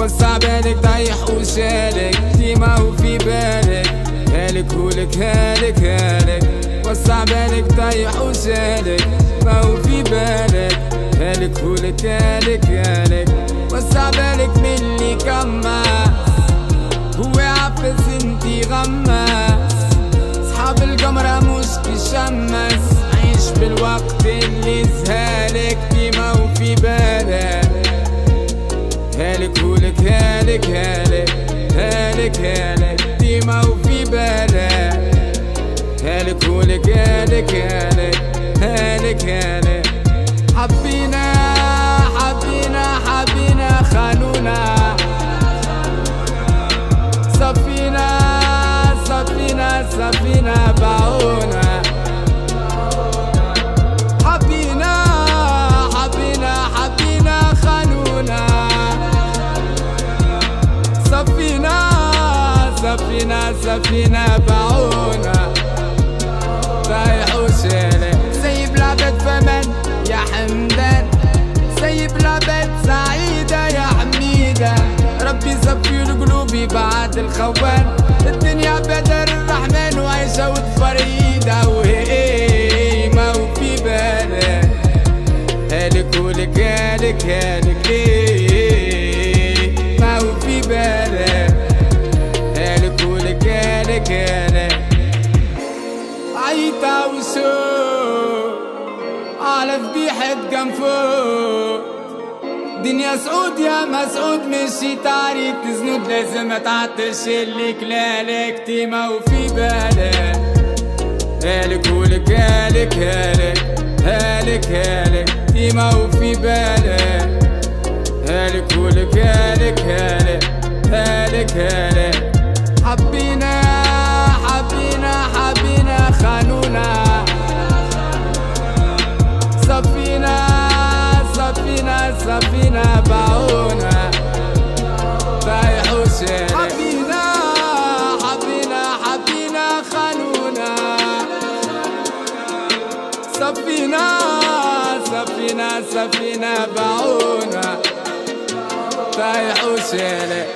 وسع بالك طيح وشالك ديما وفي بالك هالك هولك هالك هالك. وسع بالك طيح وشالك. ما هو في بالك هالك هولك هالك هالك. وسع بالك من اللي كماس هو عفز انتي غماس. صحاب القمرة مش كشمس هالك هالك هالك هالك ديما وفي بالك هالك هالك هالك هالك صفينا صفينا باعونا رايح وشيلة سيب لعبة فمن يا حمدان. سيب لعبة سعيدة يا حميدة. ربي صفي القلوب بعد الخوان. الدنيا بدر الرحمن وعيشة وتفريدة وهي ما وفي بالك هالك ولك هالك هالك على ذبيحة قنفوق دنيا سعود يا مسعود مشي تعريك زنود لازم تعطش اللي كلالك تيما وفي بالك هالك ولك هالك هالك هالك هالك ديما وفي بالك هالك ولك هالك هالك هالك هالك. صفينا باعونا رايح وشارك حبينا حبينا حبينا خانونا. صفينا صفينا صفينا باعونا رايح وشارك